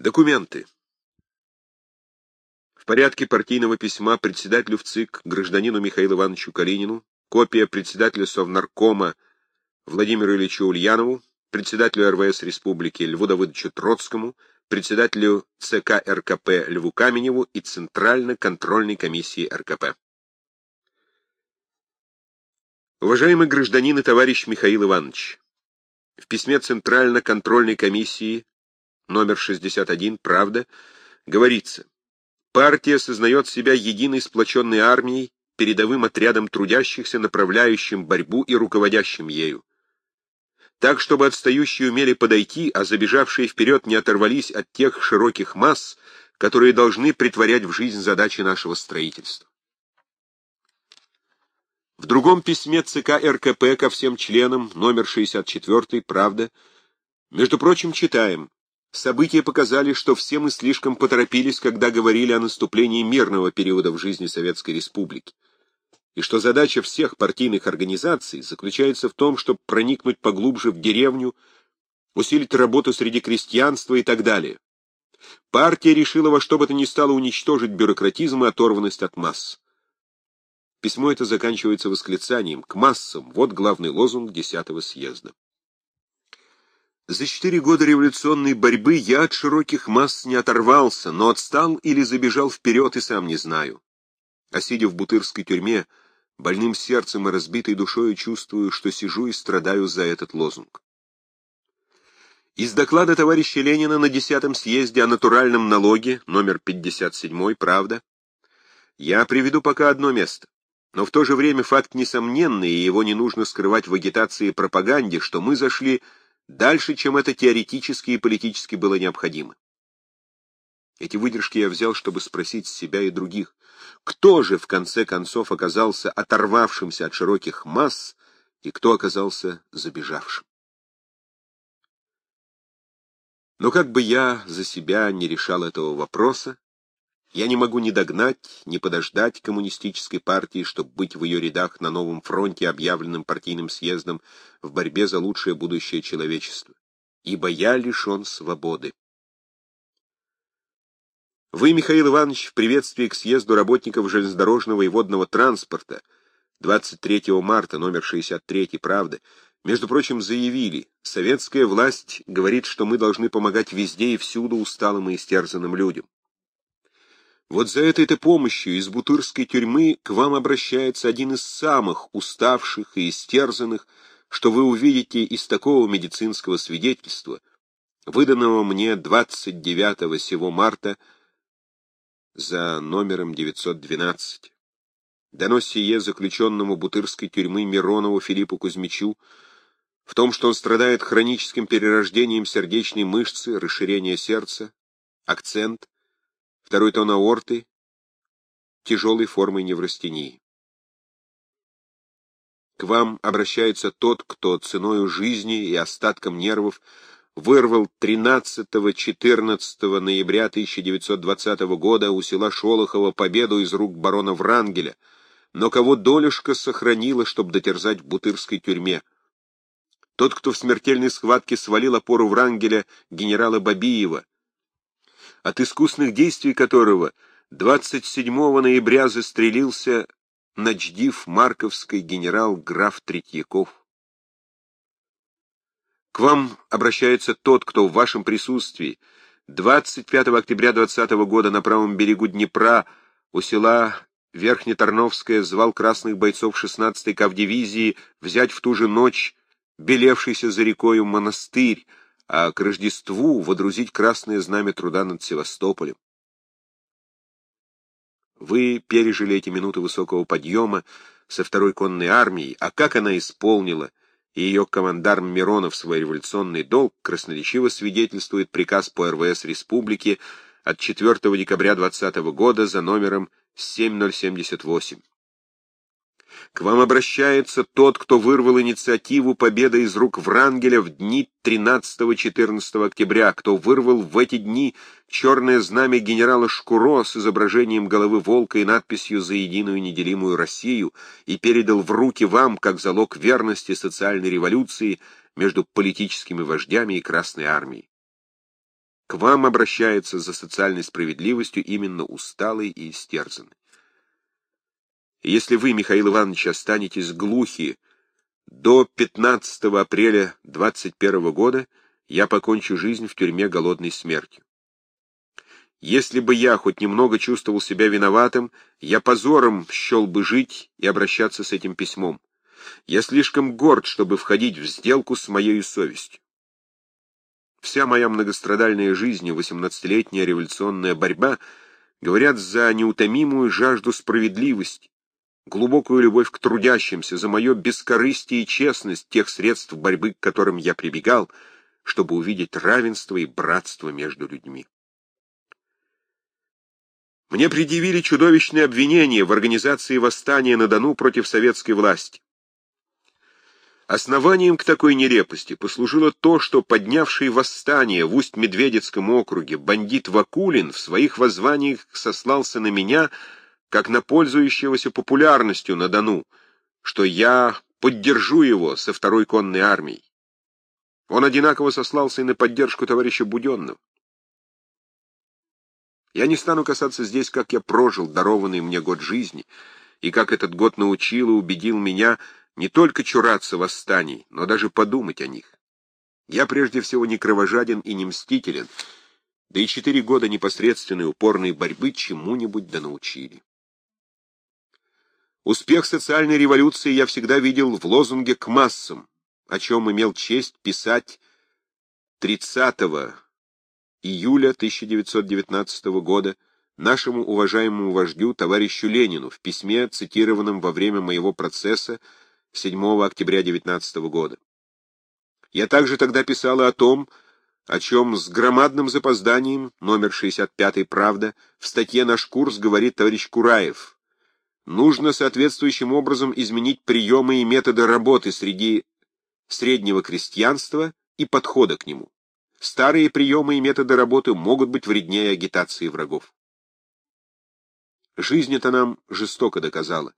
Документы. В порядке партийного письма председателю ВЦИК, гражданину Михаилу Ивановичу Калинину, копия председателя Совнаркома Владимиру Ильичу Ульянову, председателю РВС Республики Льву Давыдовичу Троцкому, председателю ЦК РКП Льву Каменеву и Центрально-контрольной комиссии РКП. Уважаемый гражданин и товарищ Михаил Иванович, в письме Центрально-контрольной комиссии номер 61 «Правда» говорится, партия сознает себя единой сплоченной армией, передовым отрядом трудящихся, направляющим борьбу и руководящим ею так, чтобы отстающие умели подойти, а забежавшие вперед не оторвались от тех широких масс, которые должны притворять в жизнь задачи нашего строительства. В другом письме ЦК РКП ко всем членам, номер 64, правда, между прочим, читаем, события показали, что все мы слишком поторопились, когда говорили о наступлении мирного периода в жизни Советской Республики и что задача всех партийных организаций заключается в том, чтобы проникнуть поглубже в деревню, усилить работу среди крестьянства и так далее. Партия решила во что бы то ни стало уничтожить бюрократизм и оторванность от масс. Письмо это заканчивается восклицанием «К массам» — вот главный лозунг десятого съезда. За четыре года революционной борьбы я от широких масс не оторвался, но отстал или забежал вперед и сам не знаю. А сидя в бутырской тюрьме, больным сердцем и разбитой душою чувствую, что сижу и страдаю за этот лозунг. Из доклада товарища Ленина на 10 съезде о натуральном налоге, номер 57, правда, я приведу пока одно место. Но в то же время факт несомненный, и его не нужно скрывать в агитации и пропаганде, что мы зашли дальше, чем это теоретически и политически было необходимо. Эти выдержки я взял, чтобы спросить себя и других, кто же в конце концов оказался оторвавшимся от широких масс и кто оказался забежавшим. Но как бы я за себя не решал этого вопроса, я не могу ни догнать, ни подождать коммунистической партии, чтобы быть в ее рядах на новом фронте, объявленном партийным съездом в борьбе за лучшее будущее человечества, ибо я лишен свободы. Вы, Михаил Иванович, в приветствии к съезду работников железнодорожного и водного транспорта 23 марта, номер 63, правда, между прочим, заявили, советская власть говорит, что мы должны помогать везде и всюду усталым и истерзанным людям. Вот за этой-то помощью из бутырской тюрьмы к вам обращается один из самых уставших и истерзанных, что вы увидите из такого медицинского свидетельства, выданного мне 29 сего марта за номером 912. Дано сие заключенному Бутырской тюрьмы Миронову Филиппу Кузьмичу в том, что он страдает хроническим перерождением сердечной мышцы, расширение сердца, акцент, второй тон аорты, тяжелой формой неврастении. К вам обращается тот, кто ценою жизни и остатком нервов вырвал 13-14 ноября 1920 года у села Шолохова победу из рук барона Врангеля, но кого долюшка сохранила, чтобы дотерзать в бутырской тюрьме. Тот, кто в смертельной схватке свалил опору Врангеля генерала Бабиева, от искусных действий которого 27 ноября застрелился начдив Марковской генерал граф Третьяков. К вам обращается тот, кто в вашем присутствии 25 октября 20 года на правом берегу Днепра у села Верхнетарновское звал красных бойцов 16-й кавдивизии взять в ту же ночь белевшийся за рекою монастырь, а к Рождеству водрузить красное знамя труда над Севастополем. Вы пережили эти минуты высокого подъема со второй конной армией, а как она исполнила и ее командарм Миронов свой революционный долг красноречиво свидетельствует приказ по РВС Республики от 4 декабря 2020 года за номером 7078. К вам обращается тот, кто вырвал инициативу победы из рук Врангеля в дни 13-14 октября, кто вырвал в эти дни черное знамя генерала Шкуро с изображением головы волка и надписью «За единую неделимую Россию» и передал в руки вам, как залог верности социальной революции между политическими вождями и Красной армией. к вам обращается за социальной справедливостью именно усталый и истерзанный. Если вы, Михаил Иванович, останетесь глухи до 15 апреля 21 года, я покончу жизнь в тюрьме голодной смертью. Если бы я хоть немного чувствовал себя виноватым, я позором счел бы жить и обращаться с этим письмом. Я слишком горд, чтобы входить в сделку с моей совестью. Вся моя многострадальная жизнь и восемнадцатилетняя революционная борьба говорят за неутомимую жажду справедливости, глубокую любовь к трудящимся, за мое бескорыстие и честность тех средств борьбы, к которым я прибегал, чтобы увидеть равенство и братство между людьми. Мне предъявили чудовищное обвинение в организации восстания на Дону против советской власти. Основанием к такой нелепости послужило то, что поднявший восстание в Усть-Медведецком округе бандит Вакулин в своих воззваниях сослался на меня, как на пользующегося популярностью на Дону, что я поддержу его со второй конной армией. Он одинаково сослался и на поддержку товарища Буденного. Я не стану касаться здесь, как я прожил дарованный мне год жизни, и как этот год научил и убедил меня не только чураться восстаний, но даже подумать о них. Я прежде всего не кровожаден и не мстителен, да и четыре года непосредственной упорной борьбы чему-нибудь да научили. Успех социальной революции я всегда видел в лозунге «к массам», о чем имел честь писать 30 июля 1919 года нашему уважаемому вождю, товарищу Ленину, в письме, цитированном во время моего процесса 7 октября 19 года. Я также тогда писал о том, о чем с громадным запозданием, номер 65 «Правда», в статье «Наш курс» говорит товарищ Кураев. Нужно соответствующим образом изменить приемы и методы работы среди среднего крестьянства и подхода к нему. Старые приемы и методы работы могут быть вреднее агитации врагов. Жизнь это нам жестоко доказала.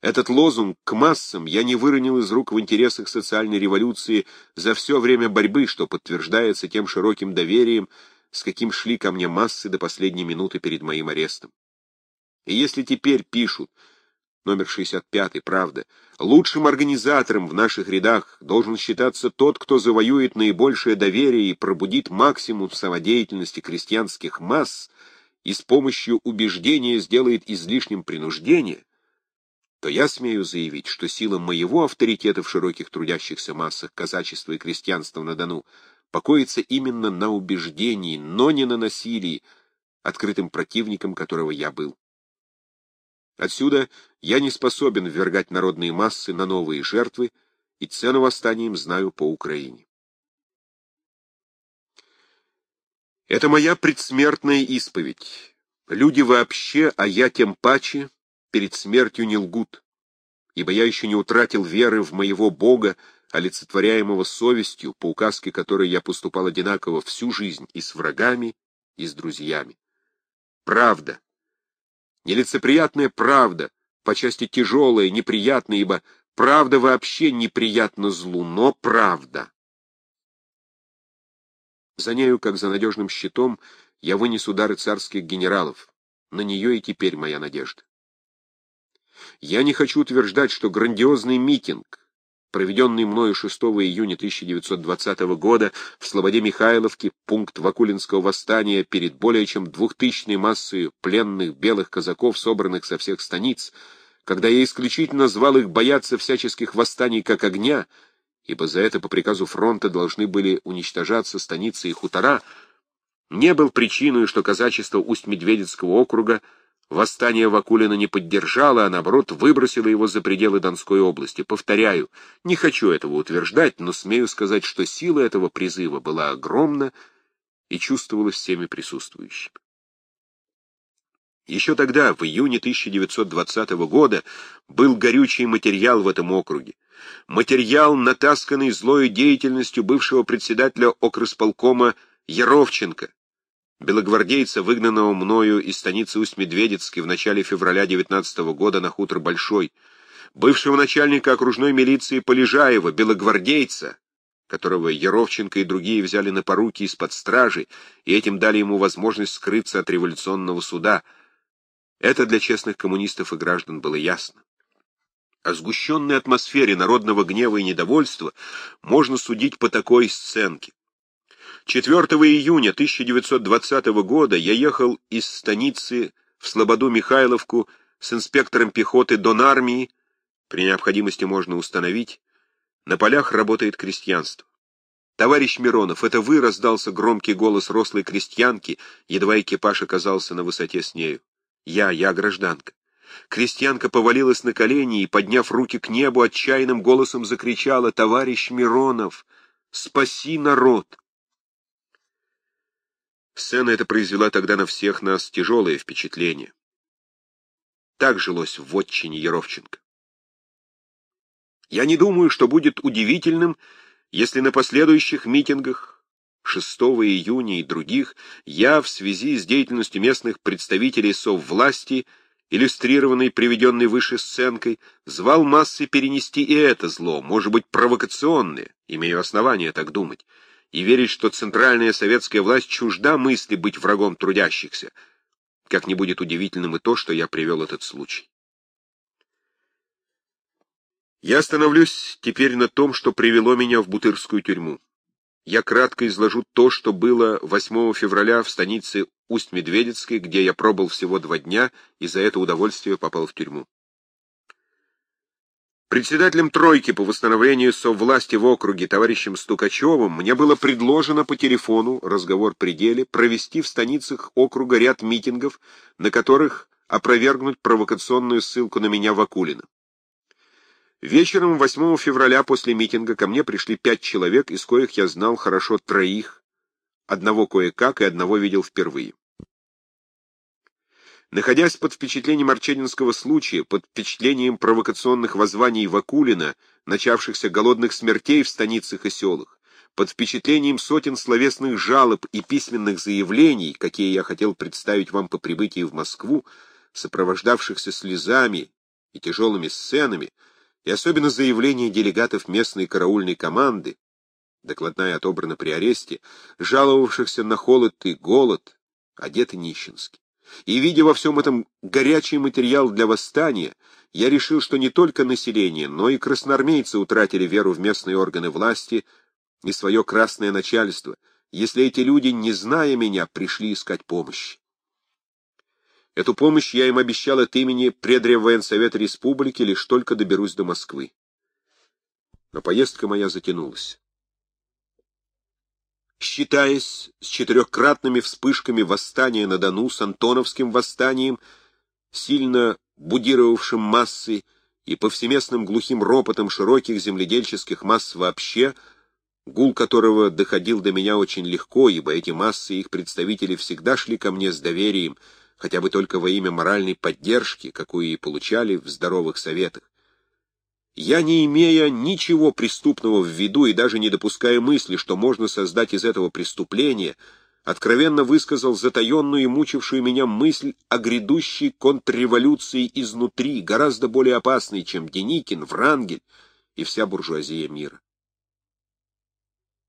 Этот лозунг «к массам» я не выронил из рук в интересах социальной революции за все время борьбы, что подтверждается тем широким доверием, с каким шли ко мне массы до последней минуты перед моим арестом. И если теперь пишут, номер 65, правда, лучшим организатором в наших рядах должен считаться тот, кто завоюет наибольшее доверие и пробудит максимум самодеятельности крестьянских масс и с помощью убеждения сделает излишним принуждение, то я смею заявить, что сила моего авторитета в широких трудящихся массах казачества и крестьянства на Дону покоится именно на убеждении, но не на насилии, открытым противником которого я был. Отсюда я не способен ввергать народные массы на новые жертвы, и цену восстанием знаю по Украине. Это моя предсмертная исповедь. Люди вообще, а я тем паче, перед смертью не лгут, ибо я еще не утратил веры в моего Бога, олицетворяемого совестью, по указке которой я поступал одинаково всю жизнь и с врагами, и с друзьями. Правда, Нелицеприятная правда, по части тяжелая, неприятная, ибо правда вообще неприятна злу, но правда. За нею, как за надежным щитом, я вынес удары царских генералов. На нее и теперь моя надежда. Я не хочу утверждать, что грандиозный митинг, проведенный мною 6 июня 1920 года в Слободе-Михайловке, пункт Вакулинского восстания перед более чем двухтысячной массой пленных белых казаков, собранных со всех станиц, когда я исключительно звал их бояться всяческих восстаний как огня, ибо за это по приказу фронта должны были уничтожаться станицы и хутора, не был причиной, что казачество Усть-Медведецкого округа Восстание Вакулина не поддержало, а наоборот выбросило его за пределы Донской области. Повторяю, не хочу этого утверждать, но смею сказать, что сила этого призыва была огромна и чувствовалась всеми присутствующими. Еще тогда, в июне 1920 года, был горючий материал в этом округе. Материал, натасканный злой деятельностью бывшего председателя окрысполкома Яровченко, белогвардейца, выгнанного мною из станицы Усть-Медведецкой в начале февраля 19 года на хутор Большой, бывшего начальника окружной милиции Полежаева, белогвардейца, которого Яровченко и другие взяли на поруки из-под стражи, и этим дали ему возможность скрыться от революционного суда. Это для честных коммунистов и граждан было ясно. О сгущенной атмосфере народного гнева и недовольства можно судить по такой сценке. 4 июня 1920 года я ехал из станицы в Слободу-Михайловку с инспектором пехоты Донармии, при необходимости можно установить, на полях работает крестьянство. «Товарищ Миронов, это вы!» — раздался громкий голос рослой крестьянки, едва экипаж оказался на высоте с нею. «Я, я гражданка». Крестьянка повалилась на колени и, подняв руки к небу, отчаянным голосом закричала «Товарищ Миронов, спаси народ!» Сцена эта произвела тогда на всех нас тяжелое впечатление. Так жилось в отчине Яровченко. Я не думаю, что будет удивительным, если на последующих митингах 6 июня и других я в связи с деятельностью местных представителей соввласти, иллюстрированной приведенной выше сценкой, звал массы перенести и это зло, может быть, провокационное, имею основания так думать, и верить, что центральная советская власть чужда мысли быть врагом трудящихся, как не будет удивительным и то, что я привел этот случай. Я остановлюсь теперь на том, что привело меня в Бутырскую тюрьму. Я кратко изложу то, что было 8 февраля в станице Усть-Медведецкой, где я пробыл всего два дня и за это удовольствие попал в тюрьму. Председателем тройки по восстановлению совласти в округе товарищем Стукачевым мне было предложено по телефону, разговор при деле, провести в станицах округа ряд митингов, на которых опровергнуть провокационную ссылку на меня в Акулино. Вечером 8 февраля после митинга ко мне пришли пять человек, из коих я знал хорошо троих, одного кое-как и одного видел впервые. Находясь под впечатлением Арчединского случая, под впечатлением провокационных воззваний Вакулина, начавшихся голодных смертей в станицах и селах, под впечатлением сотен словесных жалоб и письменных заявлений, какие я хотел представить вам по прибытии в Москву, сопровождавшихся слезами и тяжелыми сценами, и особенно заявление делегатов местной караульной команды, докладная отобрана при аресте, жаловавшихся на холод и голод, одеты нищенски. И, видя во всем этом горячий материал для восстания, я решил, что не только население, но и красноармейцы утратили веру в местные органы власти и свое красное начальство, если эти люди, не зная меня, пришли искать помощи. Эту помощь я им обещал от имени Предреввоенсовета Республики, лишь только доберусь до Москвы. Но поездка моя затянулась. Считаясь с четырехкратными вспышками восстания на Дону, с Антоновским восстанием, сильно будировавшим массы и повсеместным глухим ропотом широких земледельческих масс вообще, гул которого доходил до меня очень легко, ибо эти массы и их представители всегда шли ко мне с доверием, хотя бы только во имя моральной поддержки, какую и получали в здоровых советах. Я, не имея ничего преступного в виду и даже не допуская мысли, что можно создать из этого преступление, откровенно высказал затаенную и мучившую меня мысль о грядущей контрреволюции изнутри, гораздо более опасной, чем Деникин, Врангель и вся буржуазия мира.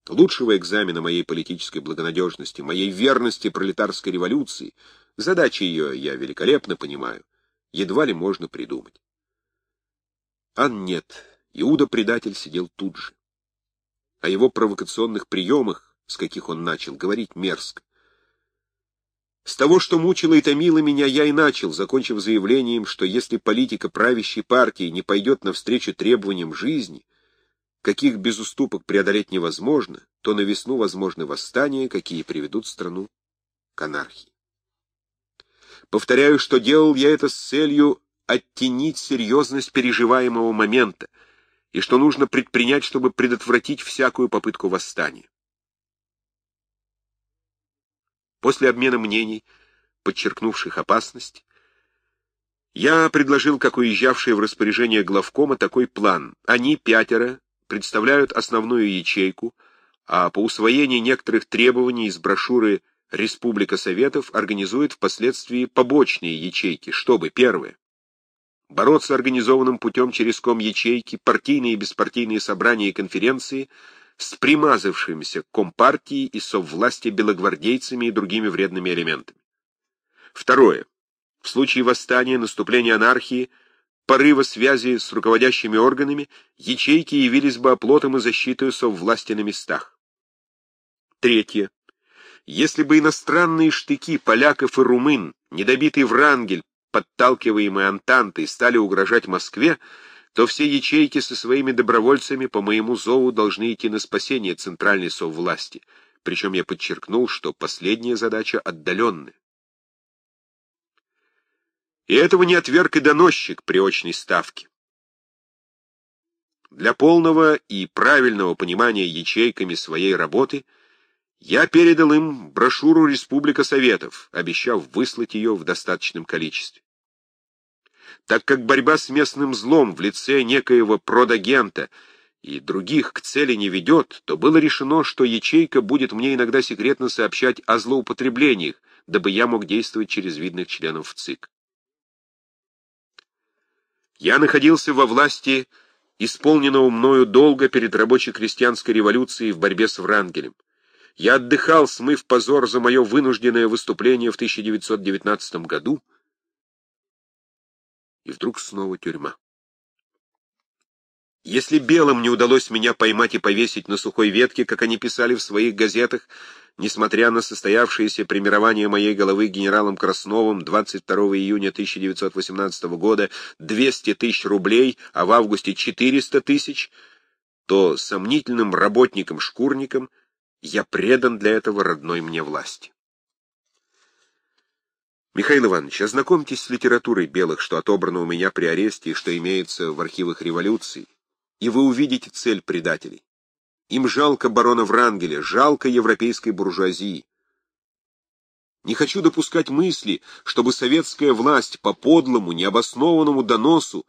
Лучшего экзамена моей политической благонадежности, моей верности пролетарской революции — Задачи ее я великолепно понимаю. Едва ли можно придумать. А нет, Иуда-предатель сидел тут же. О его провокационных приемах, с каких он начал, говорить мерзко. С того, что мучило и томило меня, я и начал, закончив заявлением, что если политика правящей партии не пойдет навстречу требованиям жизни, каких без уступок преодолеть невозможно, то на весну возможны восстания, какие приведут страну к анархии. Повторяю, что делал я это с целью оттенить серьезность переживаемого момента, и что нужно предпринять, чтобы предотвратить всякую попытку восстания. После обмена мнений, подчеркнувших опасность, я предложил, как уезжавшие в распоряжение главкома, такой план. Они, пятеро, представляют основную ячейку, а по усвоении некоторых требований из брошюры Республика Советов организует впоследствии побочные ячейки, чтобы, первое, бороться организованным путем через ком ячейки, партийные и беспартийные собрания и конференции с примазавшимися компартии и соввласти белогвардейцами и другими вредными элементами. Второе. В случае восстания, наступления анархии, порыва связи с руководящими органами, ячейки явились бы оплотом и защитой соввласти на местах. Третье. Если бы иностранные штыки поляков и румын, недобитый Врангель, подталкиваемый Антантой, стали угрожать Москве, то все ячейки со своими добровольцами по моему зову должны идти на спасение центральной соввласти, причем я подчеркнул, что последняя задача отдаленная. И этого не отверг и доносчик при очной ставке. Для полного и правильного понимания ячейками своей работы я передал им брошюру «Республика Советов», обещав выслать ее в достаточном количестве. Так как борьба с местным злом в лице некоего продагента и других к цели не ведет, то было решено, что ячейка будет мне иногда секретно сообщать о злоупотреблениях, дабы я мог действовать через видных членов ЦИК. Я находился во власти исполненного мною долга перед рабоче-крестьянской революцией в борьбе с Врангелем. Я отдыхал, смыв позор за мое вынужденное выступление в 1919 году, и вдруг снова тюрьма. Если белым не удалось меня поймать и повесить на сухой ветке, как они писали в своих газетах, несмотря на состоявшееся премирование моей головы генералом Красновым 22 июня 1918 года 200 тысяч рублей, а в августе 400 тысяч, то сомнительным работникам-шкурникам я предан для этого родной мне власти. Михаил Иванович, ознакомьтесь с литературой белых, что отобрано у меня при аресте и что имеется в архивах революции, и вы увидите цель предателей. Им жалко барона Врангеля, жалко европейской буржуазии. Не хочу допускать мысли, чтобы советская власть по подлому, необоснованному доносу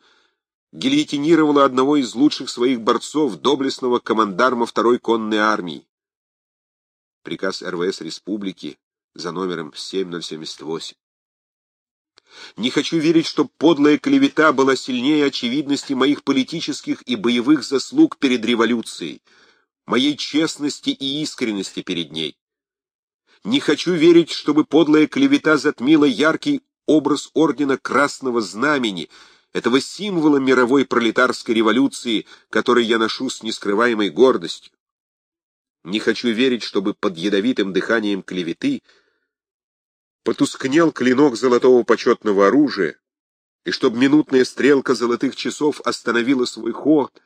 гильотинировала одного из лучших своих борцов, доблестного командарма второй конной армии. Приказ РВС Республики за номером 7078. Не хочу верить, что подлая клевета была сильнее очевидности моих политических и боевых заслуг перед революцией, моей честности и искренности перед ней. Не хочу верить, чтобы подлая клевета затмила яркий образ ордена Красного Знамени, этого символа мировой пролетарской революции, который я ношу с нескрываемой гордостью. Не хочу верить, чтобы под ядовитым дыханием клеветы потускнел клинок золотого почетного оружия, и чтоб минутная стрелка золотых часов остановила свой ход,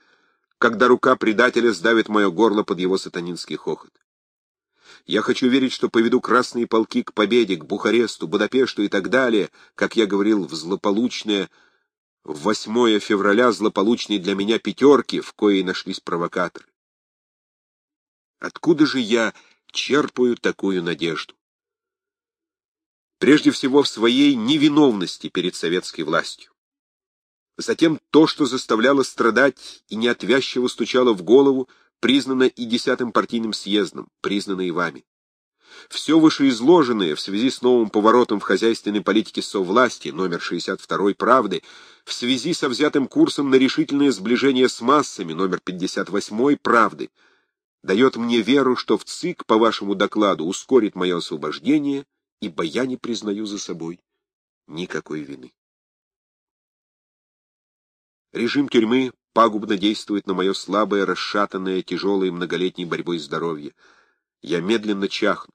когда рука предателя сдавит мое горло под его сатанинский хохот. Я хочу верить, что поведу красные полки к победе, к Бухаресту, Будапешту и так далее, как я говорил, в злополучное, в 8 февраля злополучной для меня пятерки, в коей нашлись провокаторы. Откуда же я черпаю такую надежду? Прежде всего в своей невиновности перед советской властью. Затем то, что заставляло страдать и неотвязчиво стучало в голову, признано и десятым партийным съездом, признано и вами. Все вышеизложенное в связи с новым поворотом в хозяйственной политике совласти, номер 62 «Правды», в связи со взятым курсом на решительное сближение с массами, номер 58 «Правды», дает мне веру, что в ЦИК, по вашему докладу, ускорит мое освобождение ибо я не признаю за собой никакой вины. Режим тюрьмы пагубно действует на мое слабое, расшатанное, тяжелое многолетней борьбой здоровье. Я медленно чахну.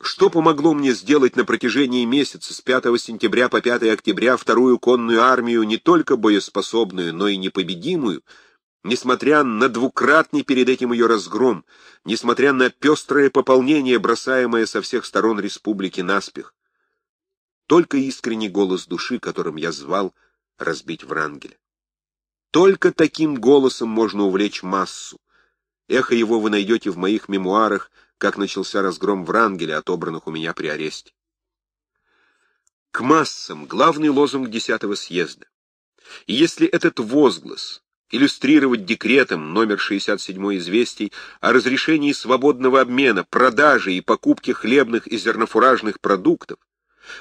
Что помогло мне сделать на протяжении месяца с 5 сентября по 5 октября вторую конную армию не только боеспособную, но и непобедимую — несмотря на двукратный перед этим ее разгром, несмотря на пестрое пополнение, бросаемое со всех сторон республики наспех. Только искренний голос души, которым я звал разбить Врангеля. Только таким голосом можно увлечь массу. Эхо его вы найдете в моих мемуарах, как начался разгром Врангеля, отобранных у меня при аресте. К массам — главный лозунг десятого съезда. И если этот возглас иллюстрировать декретом номер 67 известий о разрешении свободного обмена, продажи и покупки хлебных и зернофуражных продуктов,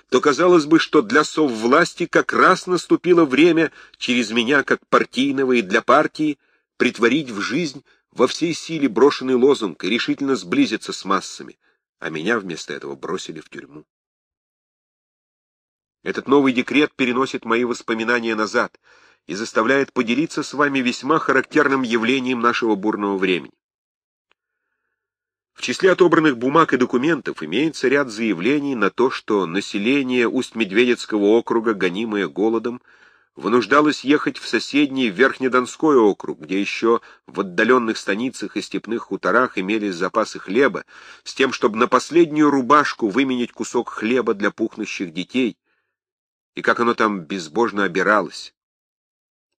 то казалось бы, что для соввласти как раз наступило время через меня, как партийного и для партии, притворить в жизнь во всей силе брошенный лозунг и решительно сблизиться с массами, а меня вместо этого бросили в тюрьму. Этот новый декрет переносит мои воспоминания назад и заставляет поделиться с вами весьма характерным явлением нашего бурного времени. В числе отобранных бумаг и документов имеется ряд заявлений на то, что население Усть-Медведецкого округа, гонимое голодом, вынуждалось ехать в соседний Верхнедонской округ, где еще в отдаленных станицах и степных хуторах имелись запасы хлеба, с тем, чтобы на последнюю рубашку выменить кусок хлеба для пухнущих детей, и как оно там безбожно обиралось.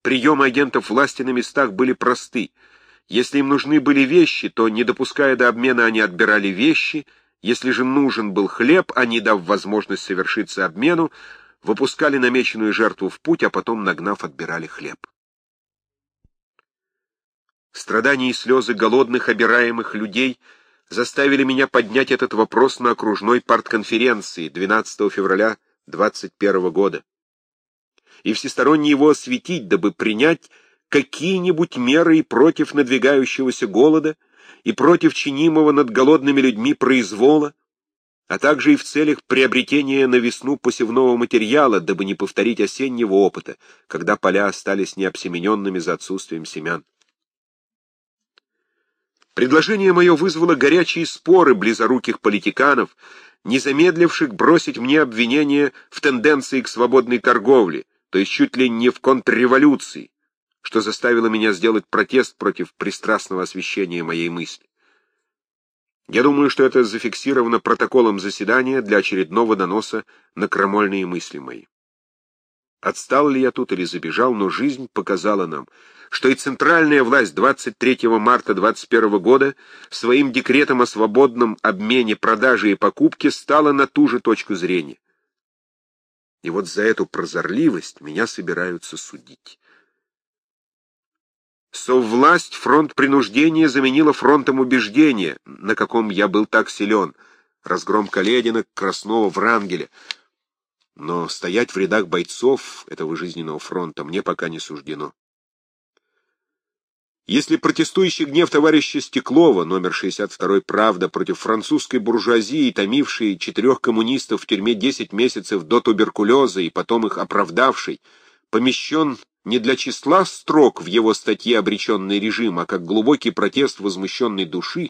Приемы агентов власти на местах были просты — если им нужны были вещи, то, не допуская до обмена, они отбирали вещи, если же нужен был хлеб, они, дав возможность совершиться обмену, выпускали намеченную жертву в путь, а потом, нагнав, отбирали хлеб. Страдания и слезы голодных, обираемых людей заставили меня поднять этот вопрос на окружной партконференции 12 февраля 21 года и всесторонне его осветить, дабы принять какие-нибудь меры и против надвигающегося голода, и против чинимого над голодными людьми произвола, а также и в целях приобретения на весну посевного материала, дабы не повторить осеннего опыта, когда поля остались необсемененными за отсутствием семян. Предложение мое вызвало горячие споры близоруких политиканов, не замедливших бросить мне обвинения в тенденции к свободной торговле, то есть чуть ли не в контрреволюции, что заставило меня сделать протест против пристрастного освещения моей мысли. Я думаю, что это зафиксировано протоколом заседания для очередного доноса на крамольные мысли мои. Отстал ли я тут или забежал, но жизнь показала нам, что и центральная власть 23 марта 21 года своим декретом о свободном обмене, продаже и покупке стала на ту же точку зрения. И вот за эту прозорливость меня собираются судить. Соввласть фронт принуждения заменила фронтом убеждения, на каком я был так силен. Разгром Каледина, Краснова, Врангеля. Но стоять в рядах бойцов этого жизненного фронта мне пока не суждено. Если протестующий гнев товарища Стеклова, номер 62 «Правда», против французской буржуазии, томившей четырех коммунистов в тюрьме 10 месяцев до туберкулеза и потом их оправдавший, помещен не для числа строк в его статье «Обреченный режим», а как глубокий протест возмущенной души,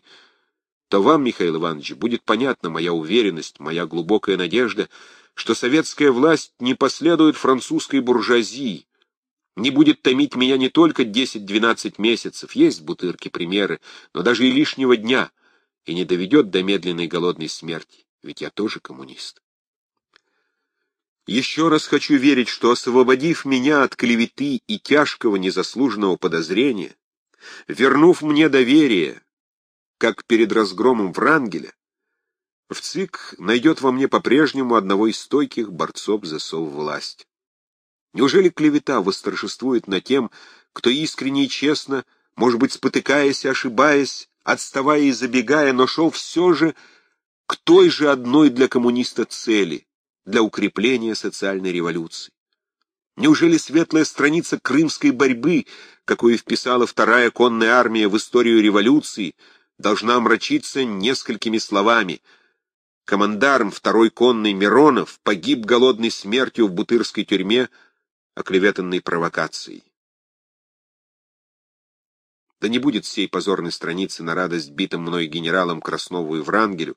то вам, Михаил Иванович, будет понятна моя уверенность, моя глубокая надежда, что советская власть не последует французской буржуазии, не будет томить меня не только 10-12 месяцев, есть бутырки примеры, но даже и лишнего дня, и не доведет до медленной голодной смерти, ведь я тоже коммунист. Еще раз хочу верить, что, освободив меня от клеветы и тяжкого незаслуженного подозрения, вернув мне доверие, как перед разгромом Врангеля, в ЦИК найдет во мне по-прежнему одного из стойких борцов за соввласть. Неужели клевета восторжествует над тем, кто искренне и честно, может быть, спотыкаясь и ошибаясь, отставая и забегая, но шел все же к той же одной для коммуниста цели для укрепления социальной революции? Неужели светлая страница крымской борьбы, какую вписала вторая конная армия в историю революции, должна омрачиться несколькими словами? Командарм второй конной Миронов погиб голодной смертью в Бутырской тюрьме, оклеветанной провокацией. Да не будет всей позорной страницы на радость битым мной генералам Краснову и Врангелю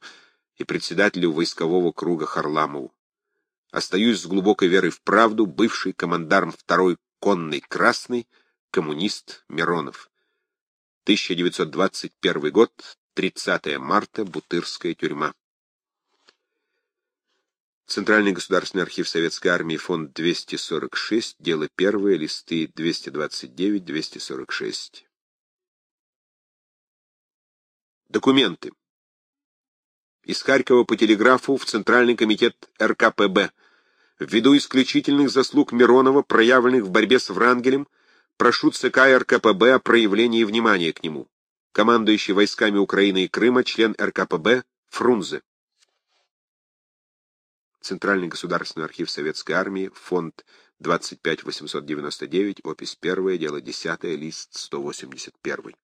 и председателю войскового круга Харламову. Остаюсь с глубокой верой в правду, бывший командарм второй конной красной, коммунист Миронов. 1921 год, 30 марта, Бутырская тюрьма. Центральный государственный архив Советской армии, фонд 246, дело первое, листы 229-246. Документы. Из Харькова по телеграфу в Центральный комитет РКПБ. Ввиду исключительных заслуг Миронова, проявленных в борьбе с Врангелем, прошу ЦК РКПБ о проявлении внимания к нему. Командующий войсками Украины и Крыма, член РКПБ Фрунзе. Центральный государственный архив Советской армии, фонд 25899, опись 1, дело 10, лист 181.